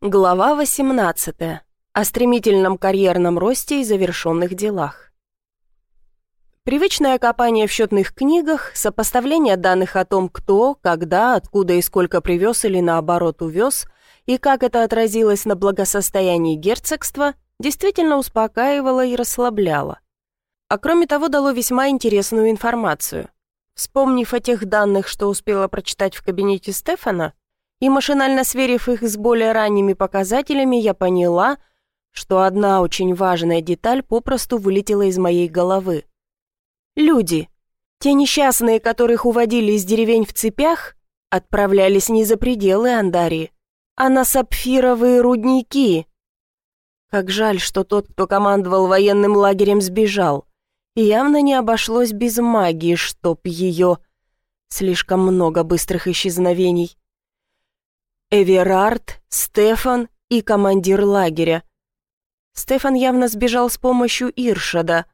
Глава 18. О стремительном карьерном росте и завершенных делах. Привычное копание в счетных книгах, сопоставление данных о том, кто, когда, откуда и сколько привез или наоборот увез, и как это отразилось на благосостоянии герцогства, действительно успокаивало и расслабляло. А кроме того, дало весьма интересную информацию. Вспомнив о тех данных, что успела прочитать в кабинете Стефана, и машинально сверив их с более ранними показателями, я поняла, что одна очень важная деталь попросту вылетела из моей головы. Люди, те несчастные, которых уводили из деревень в цепях, отправлялись не за пределы Андарии, а на сапфировые рудники. Как жаль, что тот, кто командовал военным лагерем, сбежал. Явно не обошлось без магии, чтоб ее... Слишком много быстрых исчезновений. Эверард, Стефан и командир лагеря. Стефан явно сбежал с помощью Иршада,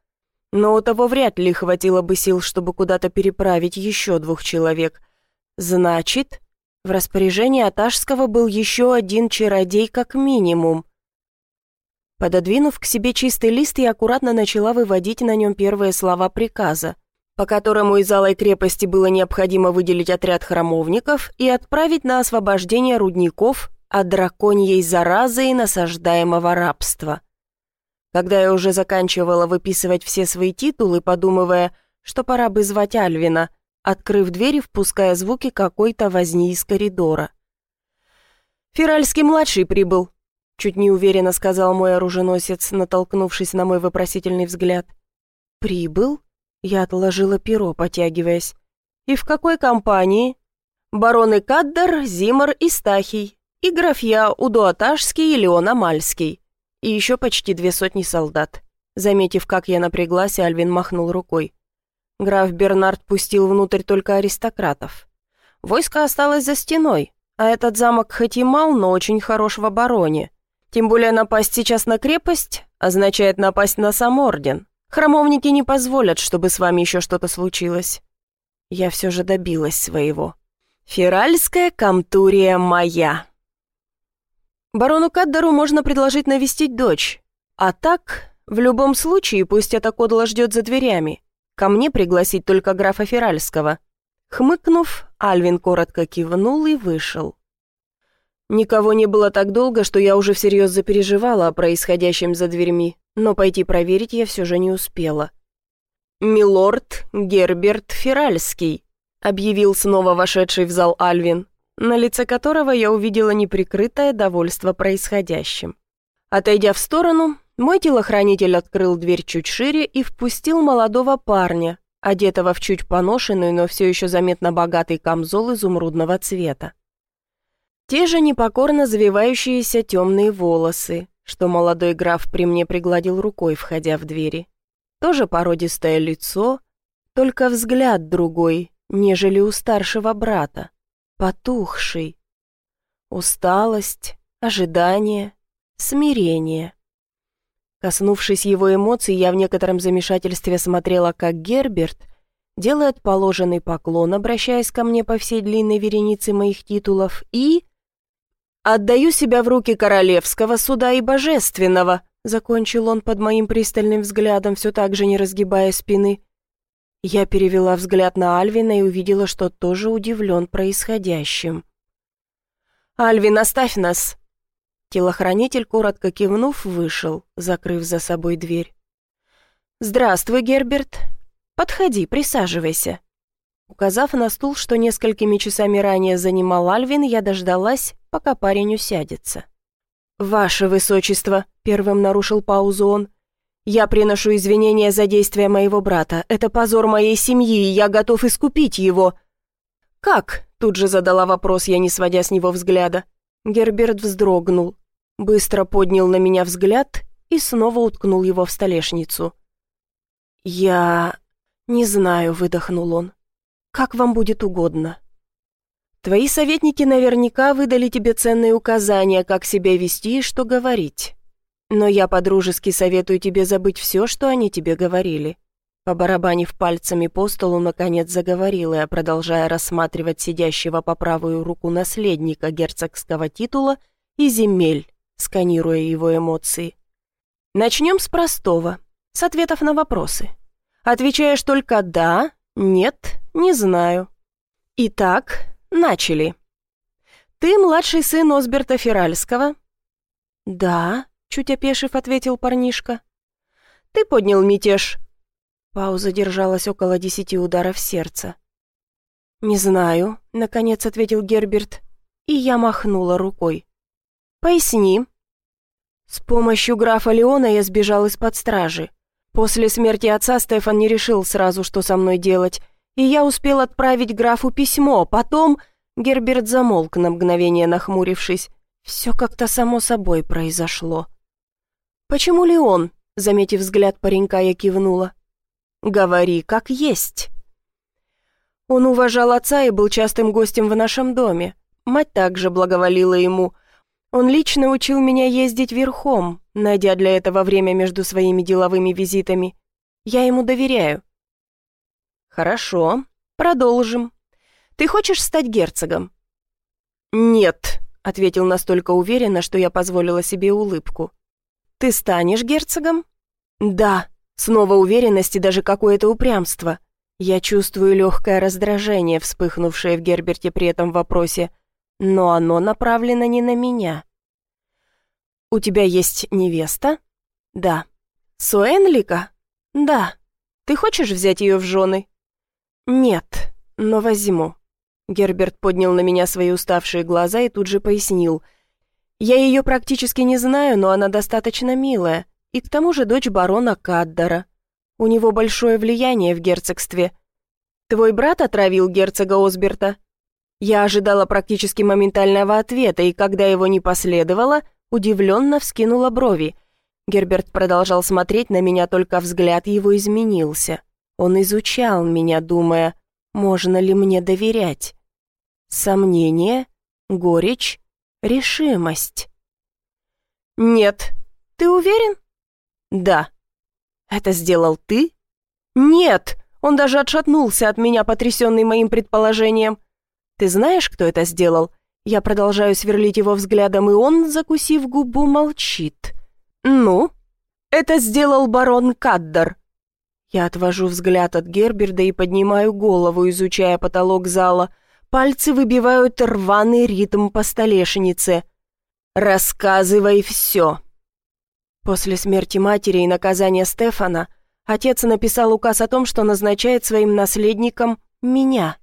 но у того вряд ли хватило бы сил, чтобы куда-то переправить еще двух человек. Значит, в распоряжении Аташского был еще один чародей как минимум. Пододвинув к себе чистый лист, я аккуратно начала выводить на нем первые слова приказа по которому из Алой крепости было необходимо выделить отряд храмовников и отправить на освобождение рудников от драконьей заразы и насаждаемого рабства. Когда я уже заканчивала выписывать все свои титулы, подумывая, что пора бы звать Альвина, открыв дверь и впуская звуки какой-то возни из коридора. «Феральский-младший прибыл», — чуть неуверенно сказал мой оруженосец, натолкнувшись на мой вопросительный взгляд. «Прибыл?» Я отложила перо, потягиваясь. «И в какой компании?» «Бароны Каддер, Зимар и Стахий, и графья Удуаташский и Леон Амальский, и еще почти две сотни солдат». Заметив, как я напряглась, Альвин махнул рукой. Граф Бернард пустил внутрь только аристократов. Войско осталось за стеной, а этот замок хоть и мал, но очень хорош в обороне. Тем более напасть сейчас на крепость означает напасть на сам орден. Храмовники не позволят, чтобы с вами еще что-то случилось. Я все же добилась своего. Феральская камтурия моя. Барону Каддару можно предложить навестить дочь. А так, в любом случае, пусть эта кодла ждет за дверями. Ко мне пригласить только графа Феральского. Хмыкнув, Альвин коротко кивнул и вышел. Никого не было так долго, что я уже всерьез запереживала о происходящем за дверьми но пойти проверить я все же не успела. «Милорд Герберт Феральский», — объявил снова вошедший в зал Альвин, на лице которого я увидела неприкрытое довольство происходящим. Отойдя в сторону, мой телохранитель открыл дверь чуть шире и впустил молодого парня, одетого в чуть поношенную, но все еще заметно богатый камзол изумрудного цвета. Те же непокорно завивающиеся темные волосы, что молодой граф при мне пригладил рукой, входя в двери. Тоже породистое лицо, только взгляд другой, нежели у старшего брата, потухший. Усталость, ожидание, смирение. Коснувшись его эмоций, я в некотором замешательстве смотрела, как Герберт делает положенный поклон, обращаясь ко мне по всей длинной веренице моих титулов, и «Отдаю себя в руки королевского суда и божественного», закончил он под моим пристальным взглядом, все так же не разгибая спины. Я перевела взгляд на Альвина и увидела, что тоже удивлен происходящим. «Альвин, оставь нас!» Телохранитель, коротко кивнув, вышел, закрыв за собой дверь. «Здравствуй, Герберт. Подходи, присаживайся». Указав на стул, что несколькими часами ранее занимал Альвин, я дождалась, пока парень усядется. «Ваше Высочество», — первым нарушил паузу он, — «я приношу извинения за действия моего брата. Это позор моей семьи, и я готов искупить его». «Как?» — тут же задала вопрос, я не сводя с него взгляда. Герберт вздрогнул, быстро поднял на меня взгляд и снова уткнул его в столешницу. «Я... не знаю», — выдохнул он. Как вам будет угодно. Твои советники наверняка выдали тебе ценные указания, как себя вести и что говорить. Но я подружески советую тебе забыть все, что они тебе говорили». Побарабанив пальцами по столу, наконец заговорила продолжая рассматривать сидящего по правую руку наследника герцогского титула и земель, сканируя его эмоции. Начнем с простого, с ответов на вопросы. Отвечаешь только «да», «нет», «не знаю». Итак, начали. Ты младший сын Осберта Феральского? Да, чуть опешив, ответил парнишка. Ты поднял мятеж? Пауза держалась около десяти ударов сердца. «Не знаю», — наконец ответил Герберт, и я махнула рукой. «Поясни». С помощью графа Леона я сбежал из-под стражи. После смерти отца Стефан не решил сразу, что со мной делать, и я успел отправить графу письмо. Потом Герберт замолк на мгновение, нахмурившись. Все как-то само собой произошло. «Почему Леон?» — заметив взгляд паренька, я кивнула. «Говори, как есть». Он уважал отца и был частым гостем в нашем доме. Мать также благоволила ему — он лично учил меня ездить верхом, найдя для этого время между своими деловыми визитами. Я ему доверяю. Хорошо, продолжим. Ты хочешь стать герцогом? Нет, ответил настолько уверенно, что я позволила себе улыбку. Ты станешь герцогом? Да, снова уверенность и даже какое-то упрямство. Я чувствую легкое раздражение, вспыхнувшее в Герберте при этом вопросе – но оно направлено не на меня. «У тебя есть невеста?» «Да». «Суэнлика?» «Да». «Ты хочешь взять ее в жены?» «Нет, но возьму». Герберт поднял на меня свои уставшие глаза и тут же пояснил. «Я ее практически не знаю, но она достаточно милая, и к тому же дочь барона Каддара. У него большое влияние в герцогстве. Твой брат отравил герцога Осберта?» Я ожидала практически моментального ответа, и когда его не последовало, удивленно вскинула брови. Герберт продолжал смотреть на меня, только взгляд его изменился. Он изучал меня, думая, можно ли мне доверять. Сомнение, горечь, решимость. «Нет. Ты уверен?» «Да». «Это сделал ты?» «Нет!» Он даже отшатнулся от меня, потрясенный моим предположением. Ты знаешь, кто это сделал?» Я продолжаю сверлить его взглядом, и он, закусив губу, молчит. «Ну?» «Это сделал барон Каддер». Я отвожу взгляд от Герберда и поднимаю голову, изучая потолок зала. Пальцы выбивают рваный ритм по столешнице. «Рассказывай все». После смерти матери и наказания Стефана отец написал указ о том, что назначает своим наследником меня.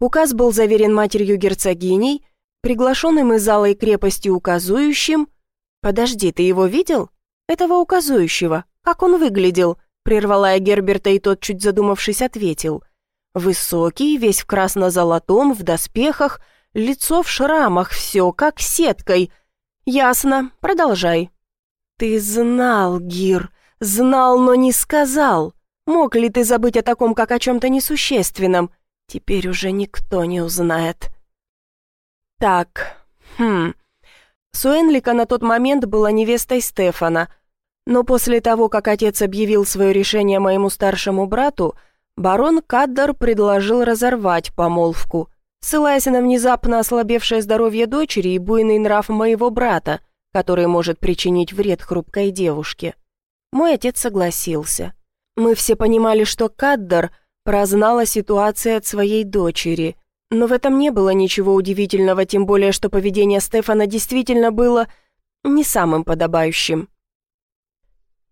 Указ был заверен матерью герцогиней, приглашенным из зала и крепости указующим. «Подожди, ты его видел? Этого указующего. Как он выглядел?» Прервала я Герберта, и тот, чуть задумавшись, ответил. «Высокий, весь в красно-золотом, в доспехах, лицо в шрамах, все как сеткой. Ясно, продолжай». «Ты знал, Гир, знал, но не сказал. Мог ли ты забыть о таком, как о чем-то несущественном? Теперь уже никто не узнает. Так, хм... Суэнлика на тот момент была невестой Стефана, но после того, как отец объявил свое решение моему старшему брату, барон Каддар предложил разорвать помолвку, ссылаясь на внезапно ослабевшее здоровье дочери и буйный нрав моего брата, который может причинить вред хрупкой девушке. Мой отец согласился. Мы все понимали, что Каддар — прознала ситуацию от своей дочери. Но в этом не было ничего удивительного, тем более, что поведение Стефана действительно было не самым подобающим.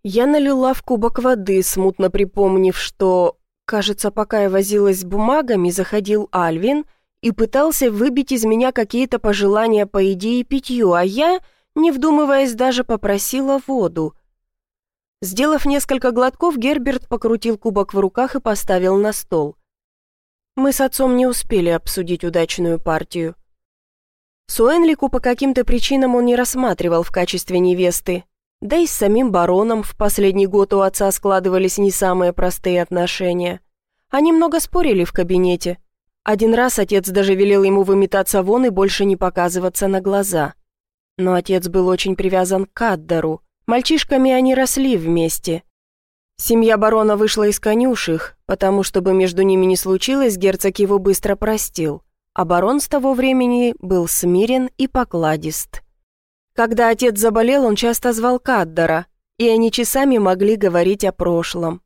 Я налила в кубок воды, смутно припомнив, что, кажется, пока я возилась с бумагами, заходил Альвин и пытался выбить из меня какие-то пожелания по еде и питью, а я, не вдумываясь, даже попросила воду – Сделав несколько глотков, Герберт покрутил кубок в руках и поставил на стол. Мы с отцом не успели обсудить удачную партию. Суэнлику по каким-то причинам он не рассматривал в качестве невесты, да и с самим бароном в последний год у отца складывались не самые простые отношения. Они много спорили в кабинете. Один раз отец даже велел ему выметаться вон и больше не показываться на глаза. Но отец был очень привязан к Аддару, Мальчишками они росли вместе. Семья барона вышла из конюшек, потому чтобы между ними не случилось, герцог его быстро простил, а барон с того времени был смирен и покладист. Когда отец заболел, он часто звал Каддера, и они часами могли говорить о прошлом.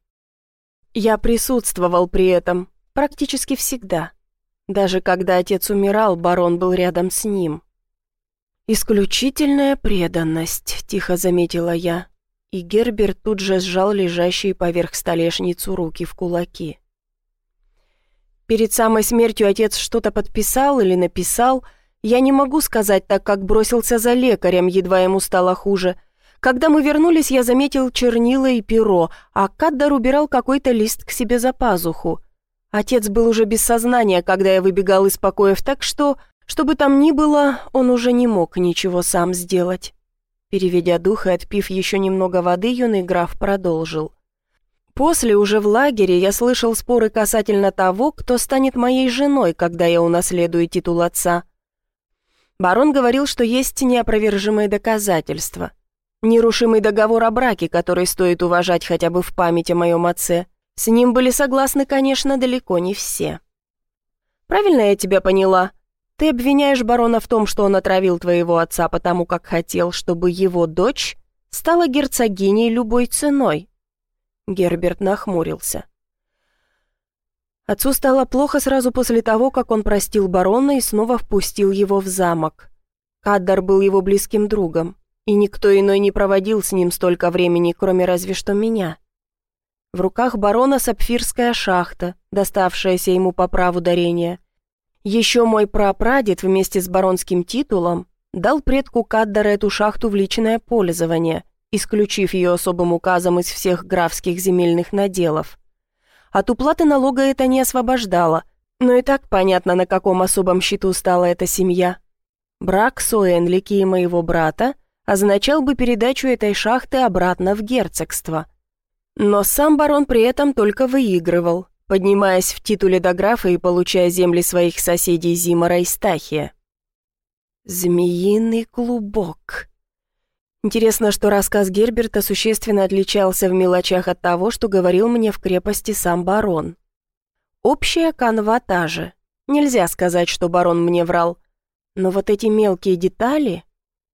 Я присутствовал при этом практически всегда. Даже когда отец умирал, барон был рядом с ним. «Исключительная преданность», — тихо заметила я, и Герберт тут же сжал лежащие поверх столешницу руки в кулаки. Перед самой смертью отец что-то подписал или написал, я не могу сказать, так как бросился за лекарем, едва ему стало хуже — когда мы вернулись, я заметил чернила и перо, а Каддар убирал какой-то лист к себе за пазуху. Отец был уже без сознания, когда я выбегал из покоев, так что, что бы там ни было, он уже не мог ничего сам сделать. Переведя дух и отпив еще немного воды, юный граф продолжил. После, уже в лагере, я слышал споры касательно того, кто станет моей женой, когда я унаследую титул отца. Барон говорил, что есть неопровержимые доказательства. Нерушимый договор о браке, который стоит уважать хотя бы в память о моем отце. С ним были согласны, конечно, далеко не все. Правильно я тебя поняла? Ты обвиняешь барона в том, что он отравил твоего отца потому, как хотел, чтобы его дочь стала герцогиней любой ценой. Герберт нахмурился. Отцу стало плохо сразу после того, как он простил барона и снова впустил его в замок. Каддар был его близким другом и никто иной не проводил с ним столько времени, кроме разве что меня. В руках барона сапфирская шахта, доставшаяся ему по праву дарения. Еще мой прапрадед вместе с баронским титулом дал предку Каддара эту шахту в личное пользование, исключив ее особым указом из всех графских земельных наделов. От уплаты налога это не освобождало, но и так понятно, на каком особом счету стала эта семья. Брак Суэнлики и моего брата означал бы передачу этой шахты обратно в герцогство. Но сам барон при этом только выигрывал, поднимаясь в титуле до графа и получая земли своих соседей Зимора и Стахия. «Змеиный клубок». Интересно, что рассказ Герберта существенно отличался в мелочах от того, что говорил мне в крепости сам барон. Общая канва та же. Нельзя сказать, что барон мне врал. Но вот эти мелкие детали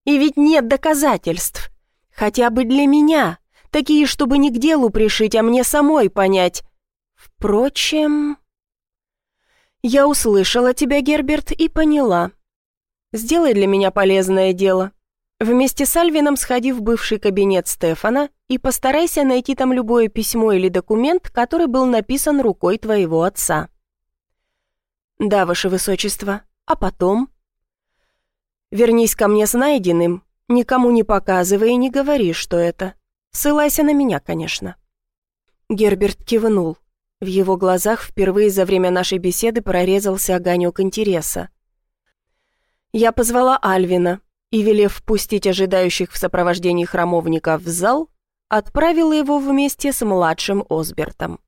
и ведь нет доказательств. Хотя бы для меня. Такие, чтобы не к делу пришить, а мне самой понять. Впрочем... Я услышала тебя, Герберт, и поняла. Сделай для меня полезное дело. Вместе с Альвином сходи в бывший кабинет Стефана и постарайся найти там любое письмо или документ, который был написан рукой твоего отца. Да, ваше высочество. А потом? Вернись ко мне с найденным, никому не показывай и не говори, что это. Ссылайся на меня, конечно». Герберт кивнул. В его глазах впервые за время нашей беседы прорезался огонек интереса. Я позвала Альвина и, велев впустить ожидающих в сопровождении храмовника в зал, отправила его вместе с младшим Осбертом.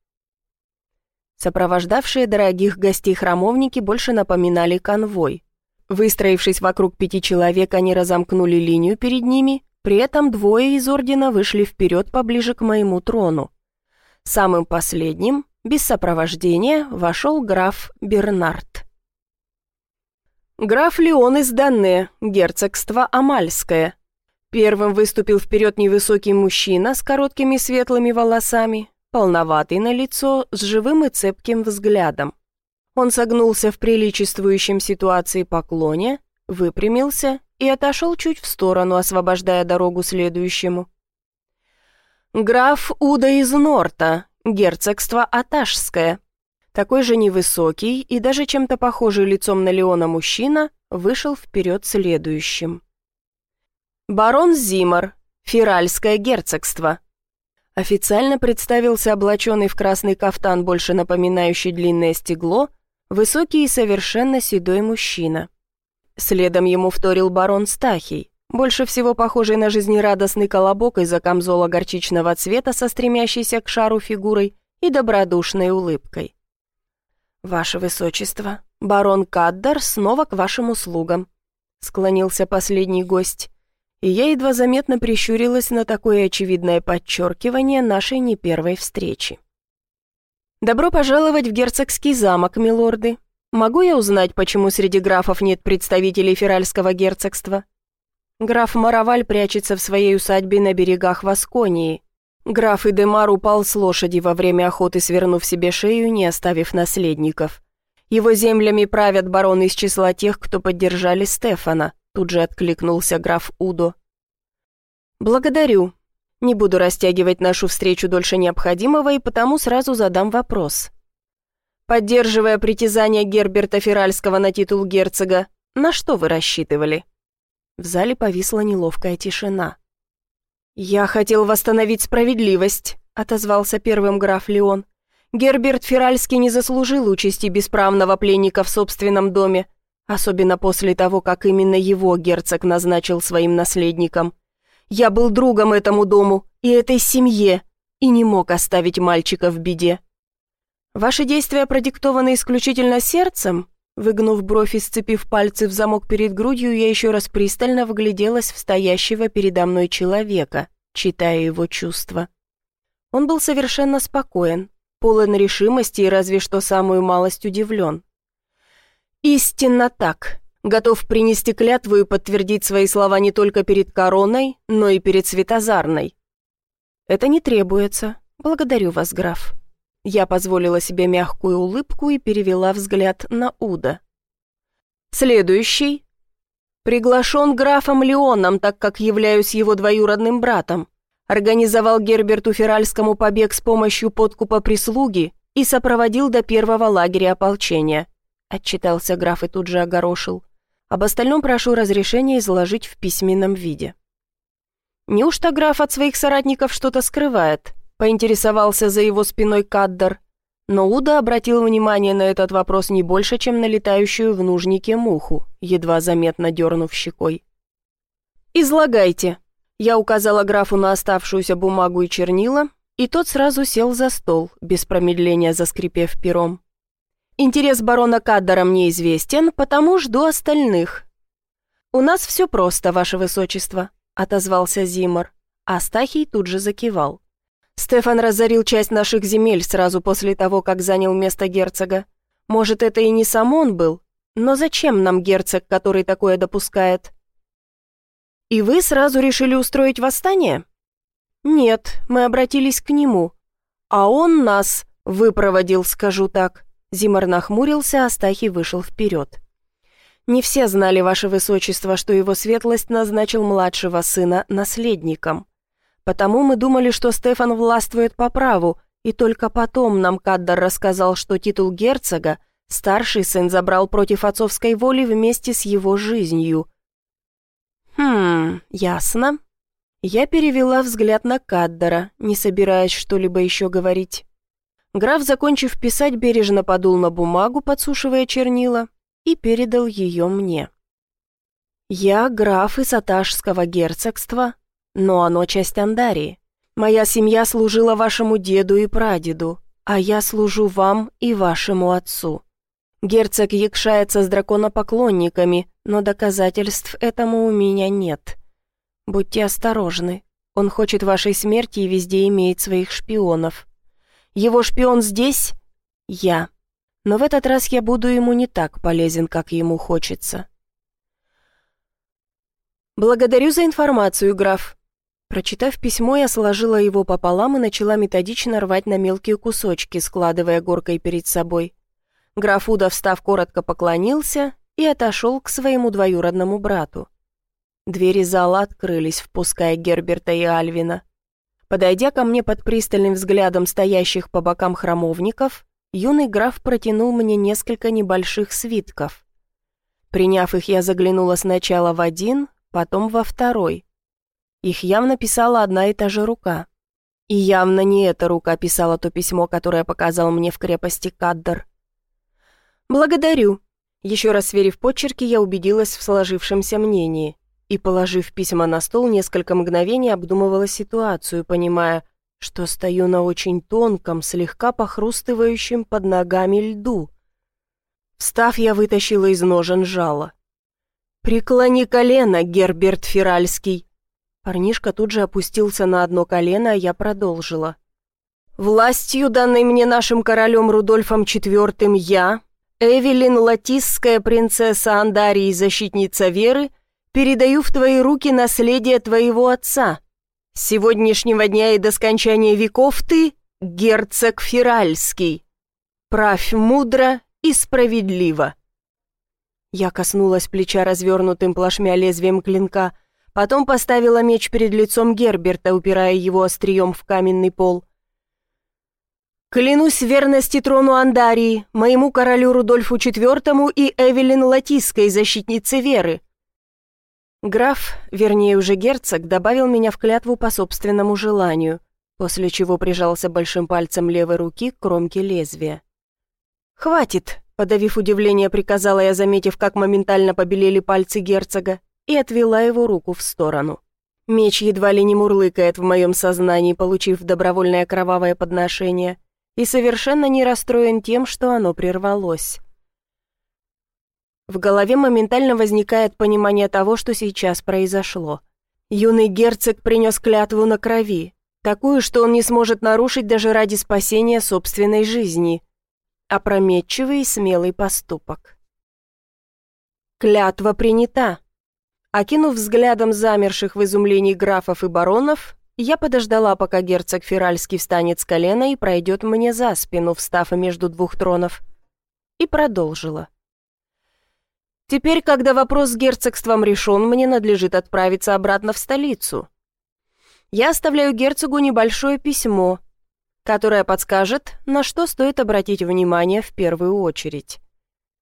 Сопровождавшие дорогих гостей храмовники больше напоминали конвой. Выстроившись вокруг пяти человек, они разомкнули линию перед ними, при этом двое из ордена вышли вперед поближе к моему трону. Самым последним, без сопровождения, вошел граф Бернард. Граф Леон из Данне, герцогство Амальское. Первым выступил вперед невысокий мужчина с короткими светлыми волосами, полноватый на лицо, с живым и цепким взглядом. Он согнулся в приличествующем ситуации поклоне, выпрямился и отошел чуть в сторону, освобождая дорогу следующему. «Граф Уда из Норта, герцогство Аташское». Такой же невысокий и даже чем-то похожий лицом на Леона мужчина вышел вперед следующим. «Барон Зимар, Фиральское герцогство». Официально представился облаченный в красный кафтан, больше напоминающий длинное стегло, Высокий и совершенно седой мужчина. Следом ему вторил барон Стахий, больше всего похожий на жизнерадостный колобок из-за камзола горчичного цвета со стремящейся к шару фигурой и добродушной улыбкой. «Ваше Высочество, барон Каддар снова к вашим услугам», — склонился последний гость, и я едва заметно прищурилась на такое очевидное подчеркивание нашей не первой встречи. «Добро пожаловать в герцогский замок, милорды. Могу я узнать, почему среди графов нет представителей феральского герцогства?» Граф Мараваль прячется в своей усадьбе на берегах Восконии. Граф Идемар упал с лошади во время охоты, свернув себе шею, не оставив наследников. Его землями правят бароны из числа тех, кто поддержали Стефана, тут же откликнулся граф Удо. «Благодарю. Не буду растягивать нашу встречу дольше необходимого и потому сразу задам вопрос. Поддерживая притязание Герберта Феральского на титул герцога, на что вы рассчитывали?» В зале повисла неловкая тишина. «Я хотел восстановить справедливость», — отозвался первым граф Леон. Герберт Феральский не заслужил участи бесправного пленника в собственном доме, особенно после того, как именно его герцог назначил своим наследником. Я был другом этому дому и этой семье и не мог оставить мальчика в беде. Ваши действия продиктованы исключительно сердцем? Выгнув бровь и сцепив пальцы в замок перед грудью, я еще раз пристально вгляделась в стоящего передо мной человека, читая его чувства. Он был совершенно спокоен, полон решимости и разве что самую малость удивлен. «Истинно так. Готов принести клятву и подтвердить свои слова не только перед короной, но и перед Светозарной». «Это не требуется. Благодарю вас, граф». Я позволила себе мягкую улыбку и перевела взгляд на Уда. «Следующий. Приглашен графом Леоном, так как являюсь его двоюродным братом организовал Герберту Феральскому побег с помощью подкупа прислуги и сопроводил до первого лагеря ополчения. Отчитался граф и тут же огорошил. Об остальном прошу разрешения изложить в письменном виде. Неужто граф от своих соратников что-то скрывает? Поинтересовался за его спиной Каддер. Но Уда обратил внимание на этот вопрос не больше, чем на летающую в нужнике муху, едва заметно дернув щекой. «Излагайте», я указала графу на оставшуюся бумагу и чернила, и тот сразу сел за стол, без промедления заскрипев пером. Интерес барона Каддера мне известен, потому жду остальных. «У нас все просто, ваше высочество», — отозвался Зимор. Астахий тут же закивал. «Стефан разорил часть наших земель сразу после того, как занял место герцога. Может, это и не сам он был, но зачем нам герцог, который такое допускает?» «И вы сразу решили устроить восстание?» «Нет, мы обратились к нему. А он нас выпроводил, скажу так». Зимар нахмурился, а Стахий вышел вперед. «Не все знали, ваше высочество, что его светлость назначил младшего сына наследником. Потому мы думали, что Стефан властвует по праву, и только потом нам Каддар рассказал, что титул герцога старший сын забрал против отцовской воли вместе с его жизнью». «Хм, ясно». Я перевела взгляд на Каддера, не собираясь что-либо еще говорить. Граф, закончив писать, бережно подул на бумагу, подсушивая чернила, и передал ее мне. «Я граф из Аташского герцогства, но оно часть Андарии. Моя семья служила вашему деду и прадеду, а я служу вам и вашему отцу. Герцог якшается с драконопоклонниками, но доказательств этому у меня нет. Будьте осторожны. Он хочет вашей смерти и везде имеет своих шпионов. Его шпион здесь — я. Но в этот раз я буду ему не так полезен, как ему хочется. «Благодарю за информацию, граф». Прочитав письмо, я сложила его пополам и начала методично рвать на мелкие кусочки, складывая горкой перед собой. Граф Уда, встав, коротко поклонился и отошел к своему двоюродному брату. Двери зала открылись, впуская Герберта и Альвина. Подойдя ко мне под пристальным взглядом стоящих по бокам храмовников, юный граф протянул мне несколько небольших свитков. Приняв их, я заглянула сначала в один, потом во второй. Их явно писала одна и та же рука. И явно не эта рука писала то письмо, которое показал мне в крепости Каддер. «Благодарю». Еще раз сверив почерки, я убедилась в сложившемся мнении и, положив письма на стол, несколько мгновений обдумывала ситуацию, понимая, что стою на очень тонком, слегка похрустывающем под ногами льду. Встав, я вытащила из ножен жало. «Преклони колено, Герберт Феральский!» Парнишка тут же опустился на одно колено, а я продолжила. «Властью, данной мне нашим королем Рудольфом IV, я, Эвелин Латисская принцесса Андарии, защитница веры, передаю в твои руки наследие твоего отца. С сегодняшнего дня и до скончания веков ты — герцог Феральский. Правь мудро и справедливо». Я коснулась плеча развернутым плашмя лезвием клинка, потом поставила меч перед лицом Герберта, упирая его острием в каменный пол. «Клянусь верности трону Андарии, моему королю Рудольфу IV и Эвелин Латийской, защитнице веры». Граф, вернее уже герцог, добавил меня в клятву по собственному желанию, после чего прижался большим пальцем левой руки к кромке лезвия. «Хватит!» — подавив удивление, приказала я, заметив, как моментально побелели пальцы герцога, и отвела его руку в сторону. Меч едва ли не мурлыкает в моем сознании, получив добровольное кровавое подношение, и совершенно не расстроен тем, что оно прервалось. В голове моментально возникает понимание того, что сейчас произошло. Юный герцог принес клятву на крови, такую, что он не сможет нарушить даже ради спасения собственной жизни — Опрометчивый и смелый поступок. Клятва принята. Окинув взглядом замерших в изумлении графов и баронов, я подождала, пока герцог Феральский встанет с колена и пройдет мне за спину, встав между двух тронов, и продолжила. Теперь, когда вопрос с герцогством решен, мне надлежит отправиться обратно в столицу. Я оставляю герцогу небольшое письмо, которая подскажет, на что стоит обратить внимание в первую очередь.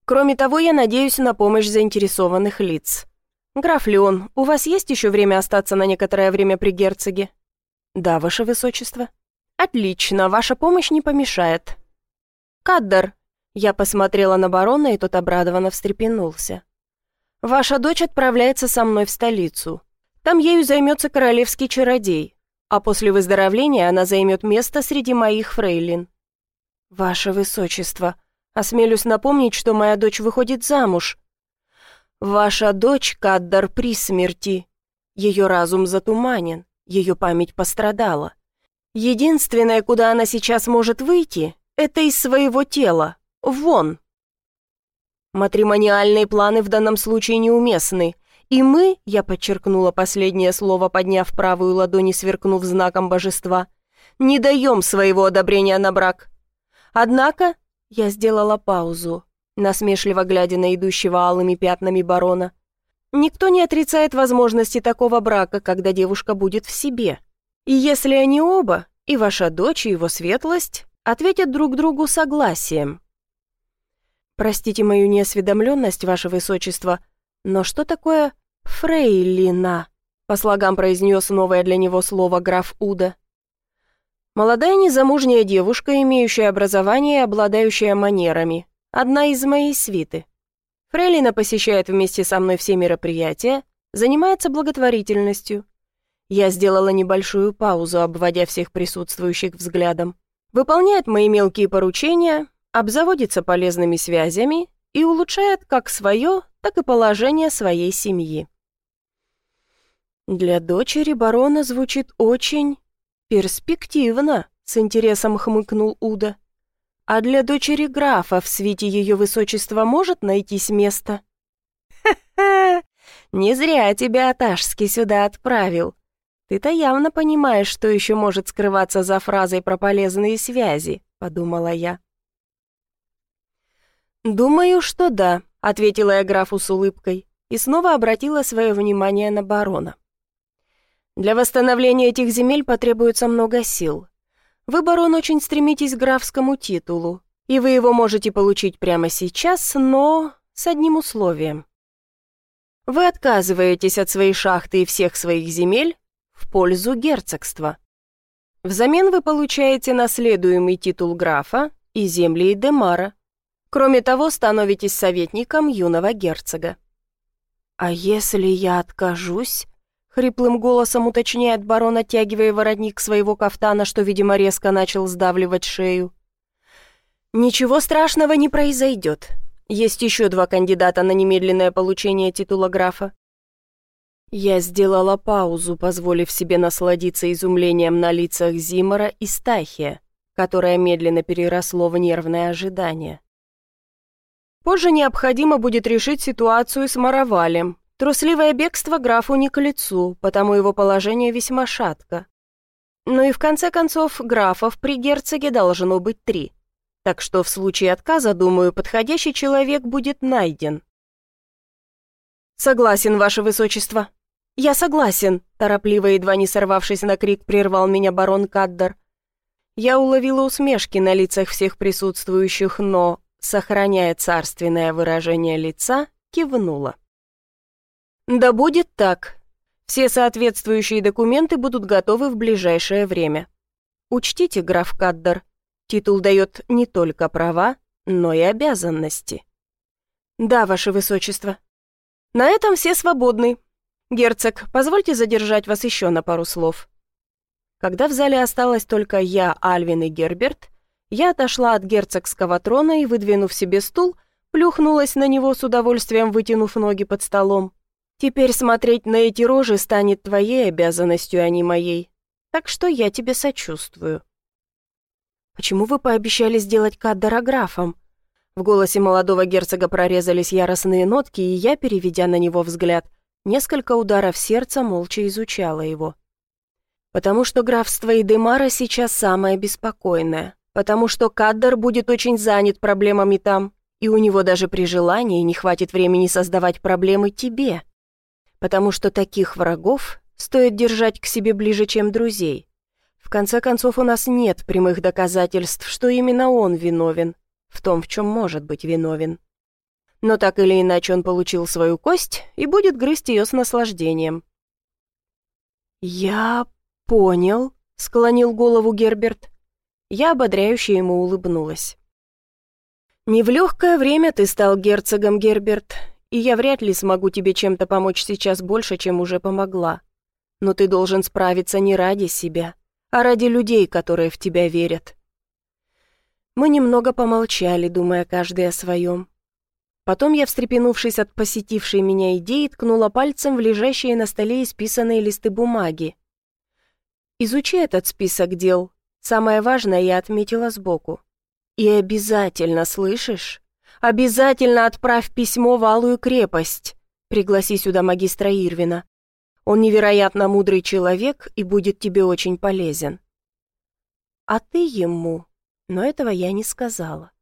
Кроме того, я надеюсь на помощь заинтересованных лиц. Граф Леон, у вас есть еще время остаться на некоторое время при герцоге? Да, ваше высочество. Отлично, ваша помощь не помешает. Каддар, я посмотрела на барона, и тот обрадованно встрепенулся. Ваша дочь отправляется со мной в столицу. Там ею займется королевский чародей а после выздоровления она займет место среди моих фрейлин. Ваше Высочество, осмелюсь напомнить, что моя дочь выходит замуж. Ваша дочь Каддар при смерти. Ее разум затуманен, ее память пострадала. Единственное, куда она сейчас может выйти, это из своего тела, вон. Матримониальные планы в данном случае неуместны, и мы, я подчеркнула последнее слово, подняв правую ладонь и сверкнув знаком божества, не даем своего одобрения на брак. Однако я сделала паузу, насмешливо глядя на идущего алыми пятнами барона. Никто не отрицает возможности такого брака, когда девушка будет в себе. И если они оба, и ваша дочь, и его светлость, ответят друг другу согласием. Простите мою неосведомленность, ваше высочество, — но что такое «фрейлина»? По слогам произнес новое для него слово граф Уда. Молодая незамужняя девушка, имеющая образование и обладающая манерами. Одна из моей свиты. Фрейлина посещает вместе со мной все мероприятия, занимается благотворительностью. Я сделала небольшую паузу, обводя всех присутствующих взглядом. Выполняет мои мелкие поручения, обзаводится полезными связями и улучшает как свое, так и положение своей семьи. Для дочери барона звучит очень перспективно, с интересом хмыкнул Уда. А для дочери графа в свете ее высочества может найтись место? Ха-ха, не зря тебя Аташский сюда отправил. Ты-то явно понимаешь, что еще может скрываться за фразой про полезные связи, подумала я. Думаю, что да, ответила я графу с улыбкой и снова обратила свое внимание на барона. Для восстановления этих земель потребуется много сил. Вы, барон, очень стремитесь к графскому титулу, и вы его можете получить прямо сейчас, но с одним условием. Вы отказываетесь от своей шахты и всех своих земель в пользу герцогства. Взамен вы получаете наследуемый титул графа и земли Демара, Кроме того, становитесь советником юного герцога». «А если я откажусь?» — хриплым голосом уточняет барон, оттягивая воротник своего кафтана, что, видимо, резко начал сдавливать шею. «Ничего страшного не произойдет. Есть еще два кандидата на немедленное получение титула графа. Я сделала паузу, позволив себе насладиться изумлением на лицах Зимора и Стахия, которое медленно переросло в нервное ожидание. Позже необходимо будет решить ситуацию с Маравалем, Трусливое бегство графу не к лицу, потому его положение весьма шатко. Ну и в конце концов, графов при герцоге должно быть три. Так что в случае отказа, думаю, подходящий человек будет найден. «Согласен, ваше высочество». «Я согласен», — торопливо, едва не сорвавшись на крик, прервал меня барон Каддер. Я уловила усмешки на лицах всех присутствующих, но, сохраняя царственное выражение лица, кивнула. «Да будет так. Все соответствующие документы будут готовы в ближайшее время. Учтите, граф Каддер, титул дает не только права, но и обязанности». «Да, ваше высочество», на этом все свободны. Герцог, позвольте задержать вас еще на пару слов. Когда в зале осталась только я, Альвин и Герберт, я отошла от герцогского трона и, выдвинув себе стул, плюхнулась на него с удовольствием, вытянув ноги под столом. Теперь смотреть на эти рожи станет твоей обязанностью, а не моей. Так что я тебе сочувствую. Почему вы пообещали сделать Каддера графом? В голосе молодого герцога прорезались яростные нотки, и я, переведя на него взгляд, несколько ударов сердца молча изучала его. Потому что графство Идемара сейчас самое беспокойное, потому что Каддер будет очень занят проблемами там, и у него даже при желании не хватит времени создавать проблемы тебе. Потому что таких врагов стоит держать к себе ближе, чем друзей. В конце концов, у нас нет прямых доказательств, что именно он виновен, в том, в чем может быть виновен. Но так или иначе он получил свою кость и будет грызть ее с наслаждением. «Я понял», — склонил голову Герберт. Я ободряюще ему улыбнулась. «Не в легкое время ты стал герцогом, Герберт, и я вряд ли смогу тебе чем-то помочь сейчас больше, чем уже помогла. Но ты должен справиться не ради себя, а ради людей, которые в тебя верят. Мы немного помолчали, думая каждый о своем. Потом я, встрепенувшись от посетившей меня идеи, ткнула пальцем в лежащие на столе исписанные листы бумаги. «Изучи этот список дел. Самое важное я отметила сбоку. И обязательно, слышишь? Обязательно отправь письмо в Алую крепость. Пригласи сюда магистра Ирвина. Он невероятно мудрый человек и будет тебе очень полезен. А ты ему но этого я не сказала.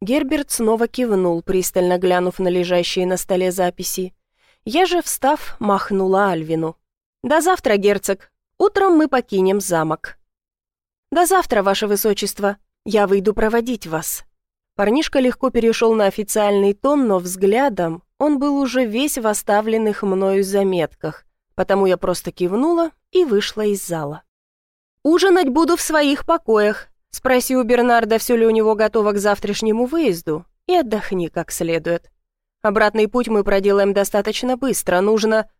Герберт снова кивнул, пристально глянув на лежащие на столе записи. Я же, встав, махнула Альвину. «До завтра, герцог. Утром мы покинем замок». «До завтра, ваше высочество. Я выйду проводить вас». Парнишка легко перешел на официальный тон, но взглядом он был уже весь в оставленных мною заметках, потому я просто кивнула и вышла из зала. «Ужинать буду в своих покоях», Спроси у Бернарда, все ли у него готово к завтрашнему выезду, и отдохни как следует. Обратный путь мы проделаем достаточно быстро, нужно...»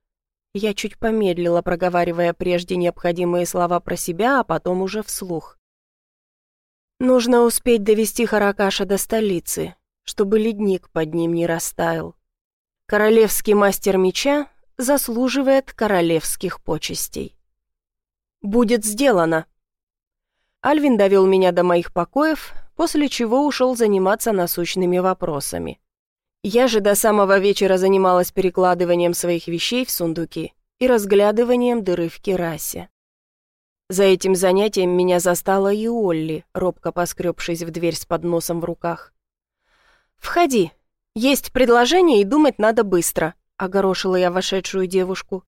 Я чуть помедлила, проговаривая прежде необходимые слова про себя, а потом уже вслух. «Нужно успеть довести Харакаша до столицы, чтобы ледник под ним не растаял. Королевский мастер меча заслуживает королевских почестей». «Будет сделано», Альвин довел меня до моих покоев, после чего ушел заниматься насущными вопросами. Я же до самого вечера занималась перекладыванием своих вещей в сундуки и разглядыванием дыры в керасе. За этим занятием меня застала и Олли, робко поскребшись в дверь с подносом в руках. «Входи. Есть предложение, и думать надо быстро», — огорошила я вошедшую девушку.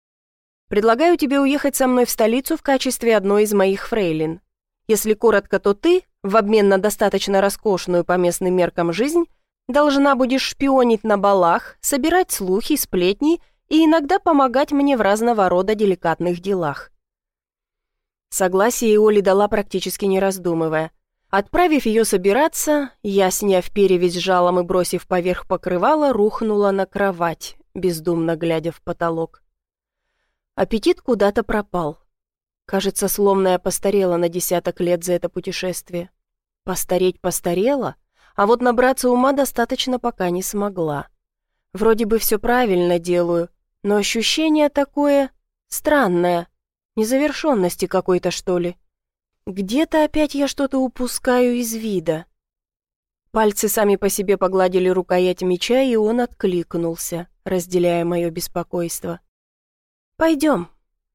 «Предлагаю тебе уехать со мной в столицу в качестве одной из моих фрейлин. Если коротко, то ты, в обмен на достаточно роскошную по местным меркам жизнь, должна будешь шпионить на балах, собирать слухи, сплетни и иногда помогать мне в разного рода деликатных делах. Согласие Оли дала практически не раздумывая. Отправив ее собираться, я, сняв перевязь жалом и бросив поверх покрывала, рухнула на кровать, бездумно глядя в потолок. Аппетит куда-то пропал. Кажется, словно я постарела на десяток лет за это путешествие. Постареть постарела, а вот набраться ума достаточно пока не смогла. Вроде бы все правильно делаю, но ощущение такое странное, незавершенности какой-то, что ли. Где-то опять я что-то упускаю из вида. Пальцы сами по себе погладили рукоять меча, и он откликнулся, разделяя мое беспокойство. «Пойдем,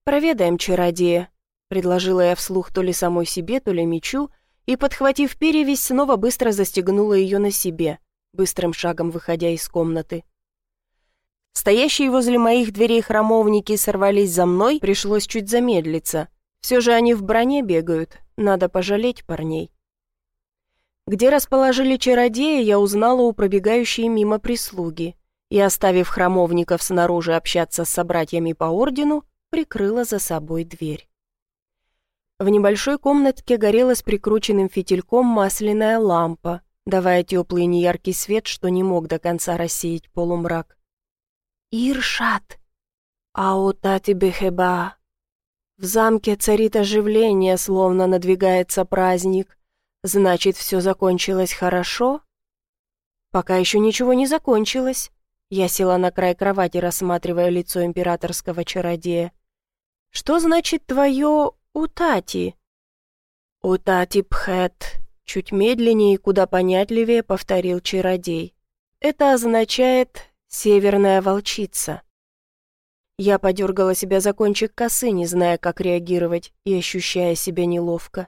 проведаем чародея», — предложила я вслух то ли самой себе, то ли мечу, и, подхватив перевязь, снова быстро застегнула ее на себе, быстрым шагом выходя из комнаты. Стоящие возле моих дверей храмовники сорвались за мной, пришлось чуть замедлиться. Все же они в броне бегают, надо пожалеть парней. Где расположили чародея, я узнала у пробегающей мимо прислуги и, оставив храмовников снаружи общаться с собратьями по ордену, прикрыла за собой дверь. В небольшой комнатке горела с прикрученным фитильком масляная лампа, давая теплый неяркий свет, что не мог до конца рассеять полумрак. «Иршат! Аута тебе хеба!» В замке царит оживление, словно надвигается праздник. Значит, все закончилось хорошо? Пока еще ничего не закончилось. Я села на край кровати, рассматривая лицо императорского чародея. Что значит твое «утати»? «Утати пхет», — чуть медленнее и куда понятливее повторил чародей. «Это означает «северная волчица». Я подергала себя за кончик косы, не зная, как реагировать, и ощущая себя неловко.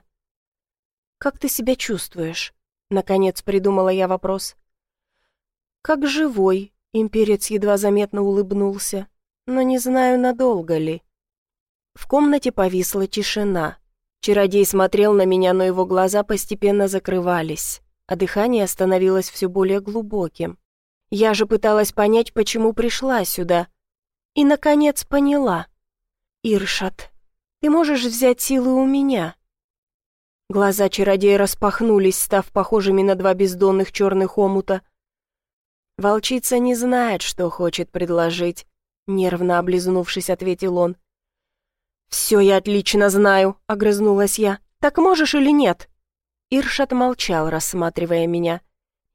«Как ты себя чувствуешь?» Наконец придумала я вопрос. «Как живой», — имперец едва заметно улыбнулся, «но не знаю, надолго ли». В комнате повисла тишина. Чародей смотрел на меня, но его глаза постепенно закрывались, а дыхание становилось все более глубоким. Я же пыталась понять, почему пришла сюда. И, наконец, поняла. «Иршат, ты можешь взять силы у меня?» Глаза чародея распахнулись, став похожими на два бездонных черных омута. «Волчица не знает, что хочет предложить», — нервно облизнувшись, ответил он. «Все я отлично знаю», — огрызнулась я. «Так можешь или нет?» Иршат молчал, рассматривая меня.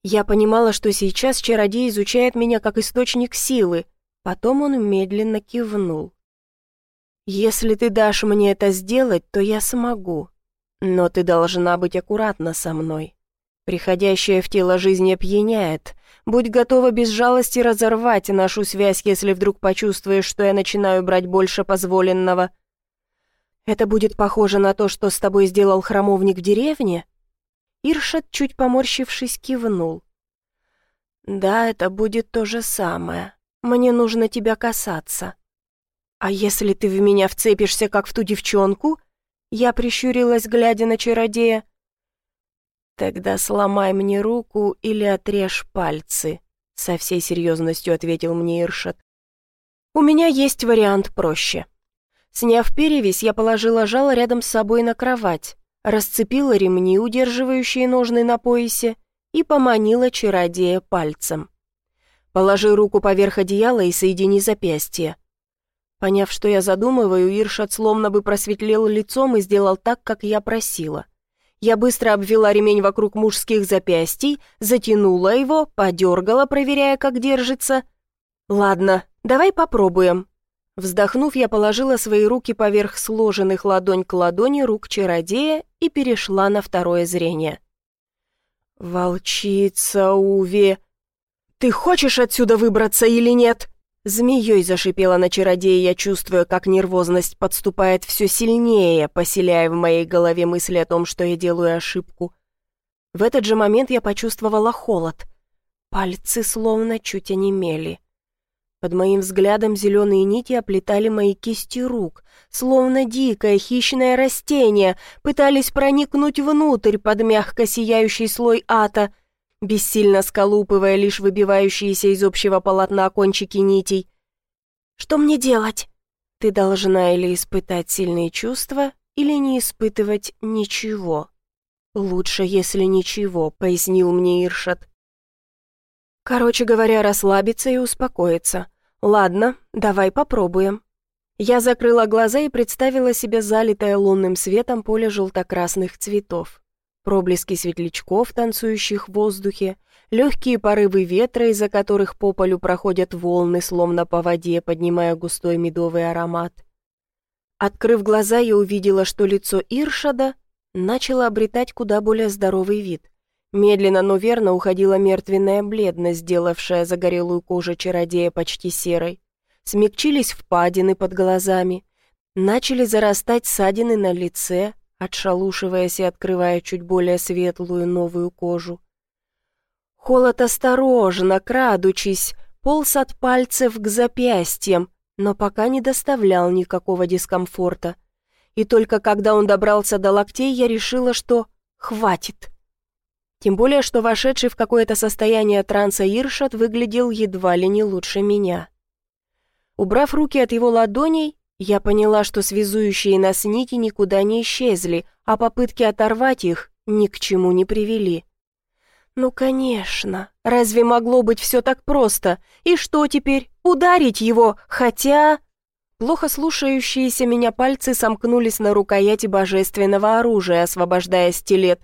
Я понимала, что сейчас чародей изучает меня как источник силы. Потом он медленно кивнул. «Если ты дашь мне это сделать, то я смогу. Но ты должна быть аккуратна со мной. Приходящая в тело жизнь опьяняет. Будь готова без жалости разорвать нашу связь, если вдруг почувствуешь, что я начинаю брать больше позволенного. Это будет похоже на то, что с тобой сделал храмовник в деревне?» Иршат, чуть поморщившись, кивнул. «Да, это будет то же самое. Мне нужно тебя касаться. А если ты в меня вцепишься, как в ту девчонку, я прищурилась, глядя на чародея. «Тогда сломай мне руку или отрежь пальцы», — со всей серьезностью ответил мне Иршат. «У меня есть вариант проще». Сняв перевязь, я положила жало рядом с собой на кровать, расцепила ремни, удерживающие ножны на поясе, и поманила чародея пальцем. «Положи руку поверх одеяла и соедини запястье. Поняв, что я задумываю, Иршат словно бы просветлел лицом и сделал так, как я просила. Я быстро обвела ремень вокруг мужских запястий, затянула его, подергала, проверяя, как держится. «Ладно, давай попробуем». Вздохнув, я положила свои руки поверх сложенных ладонь к ладони рук чародея и перешла на второе зрение. «Волчица, Уви, ты хочешь отсюда выбраться или нет?» Змеей зашипела на чародея, чувствуя, как нервозность подступает все сильнее, поселяя в моей голове мысли о том, что я делаю ошибку. В этот же момент я почувствовала холод. Пальцы словно чуть онемели. Под моим взглядом зеленые нити оплетали мои кисти рук, словно дикое хищное растение, пытались проникнуть внутрь под мягко сияющий слой ата — бессильно сколупывая лишь выбивающиеся из общего полотна кончики нитей. «Что мне делать?» «Ты должна или испытать сильные чувства, или не испытывать ничего». «Лучше, если ничего», — пояснил мне Иршат. «Короче говоря, расслабиться и успокоиться. Ладно, давай попробуем». Я закрыла глаза и представила себе залитое лунным светом поле желто-красных цветов проблески светлячков, танцующих в воздухе, легкие порывы ветра, из-за которых по полю проходят волны, словно по воде, поднимая густой медовый аромат. Открыв глаза, я увидела, что лицо Иршада начало обретать куда более здоровый вид. Медленно, но верно уходила мертвенная бледность, сделавшая загорелую кожу чародея почти серой. Смягчились впадины под глазами. Начали зарастать ссадины на лице, отшалушиваясь и открывая чуть более светлую новую кожу. Холод осторожно, крадучись, полз от пальцев к запястьям, но пока не доставлял никакого дискомфорта. И только когда он добрался до локтей, я решила, что хватит. Тем более, что вошедший в какое-то состояние транса Иршат выглядел едва ли не лучше меня. Убрав руки от его ладоней, я поняла, что связующие нас нити никуда не исчезли, а попытки оторвать их ни к чему не привели. Ну, конечно, разве могло быть все так просто? И что теперь, ударить его, хотя... Плохо слушающиеся меня пальцы сомкнулись на рукояти божественного оружия, освобождая стилет.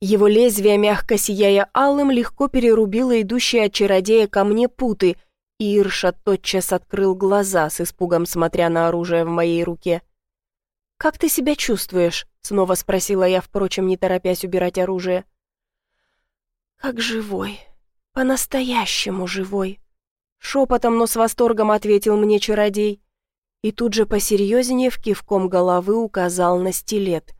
Его лезвие, мягко сияя алым, легко перерубило идущие от чародея ко мне путы, и Ирша тотчас открыл глаза, с испугом смотря на оружие в моей руке. «Как ты себя чувствуешь?» — снова спросила я, впрочем, не торопясь убирать оружие. «Как живой, по-настоящему живой», — шепотом, но с восторгом ответил мне чародей и тут же посерьезнее в кивком головы указал на стилет.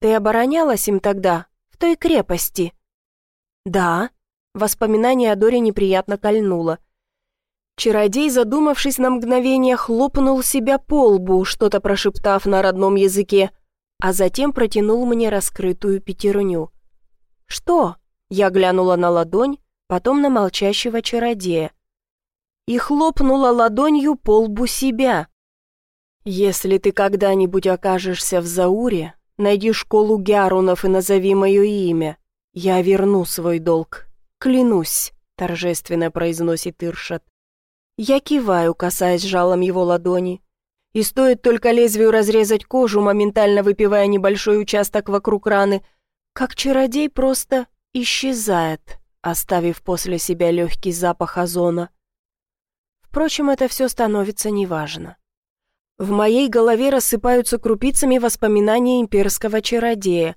«Ты оборонялась им тогда, той крепости?» «Да», — воспоминание о Доре неприятно кольнуло. Чародей, задумавшись на мгновение, хлопнул себя по лбу, что-то прошептав на родном языке, а затем протянул мне раскрытую пятерню. «Что?» — я глянула на ладонь, потом на молчащего чародея и хлопнула ладонью по лбу себя. «Если ты когда-нибудь окажешься в Зауре, найди школу Гярунов и назови мое имя. Я верну свой долг. Клянусь», — торжественно произносит Иршат. Я киваю, касаясь жалом его ладони. И стоит только лезвию разрезать кожу, моментально выпивая небольшой участок вокруг раны, как чародей просто исчезает, оставив после себя легкий запах озона. Впрочем, это все становится неважно. В моей голове рассыпаются крупицами воспоминания имперского чародея.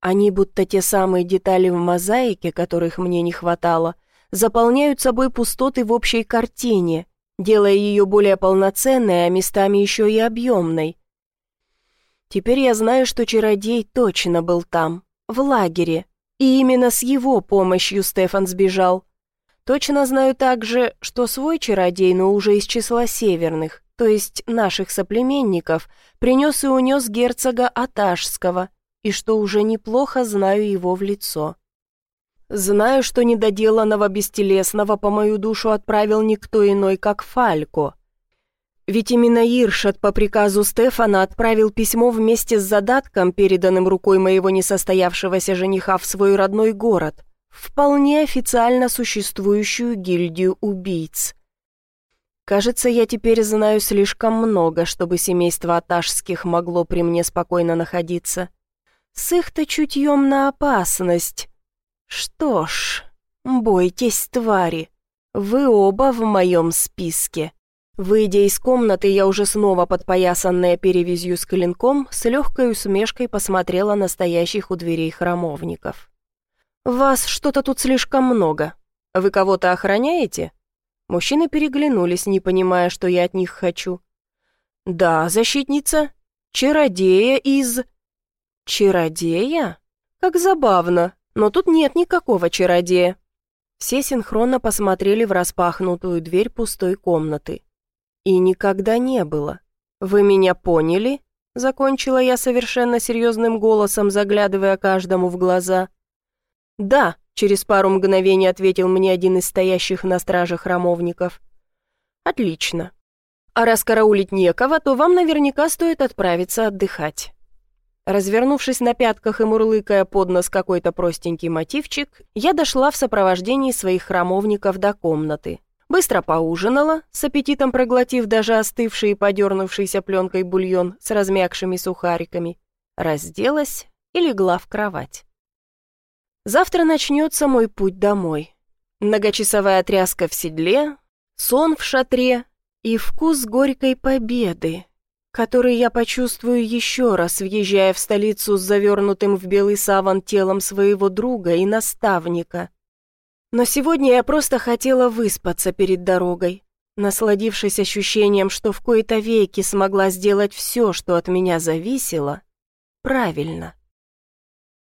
Они, будто те самые детали в мозаике, которых мне не хватало, заполняют собой пустоты в общей картине, делая ее более полноценной, а местами еще и объемной. Теперь я знаю, что чародей точно был там, в лагере, и именно с его помощью Стефан сбежал. Точно знаю также, что свой чародей, но уже из числа северных, то есть наших соплеменников, принес и унес герцога Аташского, и что уже неплохо знаю его в лицо. Знаю, что недоделанного бестелесного по мою душу отправил никто иной, как Фалько. Ведь именно Иршат по приказу Стефана отправил письмо вместе с задатком, переданным рукой моего несостоявшегося жениха в свой родной город вполне официально существующую гильдию убийц. Кажется, я теперь знаю слишком много, чтобы семейство Аташских могло при мне спокойно находиться. С их-то чутьем на опасность. Что ж, бойтесь, твари. Вы оба в моем списке. Выйдя из комнаты, я уже снова подпоясанная перевязью с клинком, с легкой усмешкой посмотрела на стоящих у дверей храмовников. «Вас что-то тут слишком много. Вы кого-то охраняете?» Мужчины переглянулись, не понимая, что я от них хочу. «Да, защитница. Чародея из...» «Чародея? Как забавно, но тут нет никакого чародея». Все синхронно посмотрели в распахнутую дверь пустой комнаты. «И никогда не было. Вы меня поняли?» Закончила я совершенно серьезным голосом, заглядывая каждому в глаза. «Да», — через пару мгновений ответил мне один из стоящих на страже храмовников. «Отлично. А раз караулить некого, то вам наверняка стоит отправиться отдыхать». Развернувшись на пятках и мурлыкая под нос какой-то простенький мотивчик, я дошла в сопровождении своих храмовников до комнаты. Быстро поужинала, с аппетитом проглотив даже остывший и подернувшийся пленкой бульон с размякшими сухариками, разделась и легла в кровать. Завтра начнется мой путь домой. Многочасовая тряска в седле, сон в шатре и вкус горькой победы, который я почувствую еще раз, въезжая в столицу с завернутым в белый саван телом своего друга и наставника. Но сегодня я просто хотела выспаться перед дорогой, насладившись ощущением, что в кои-то веки смогла сделать все, что от меня зависело, правильно.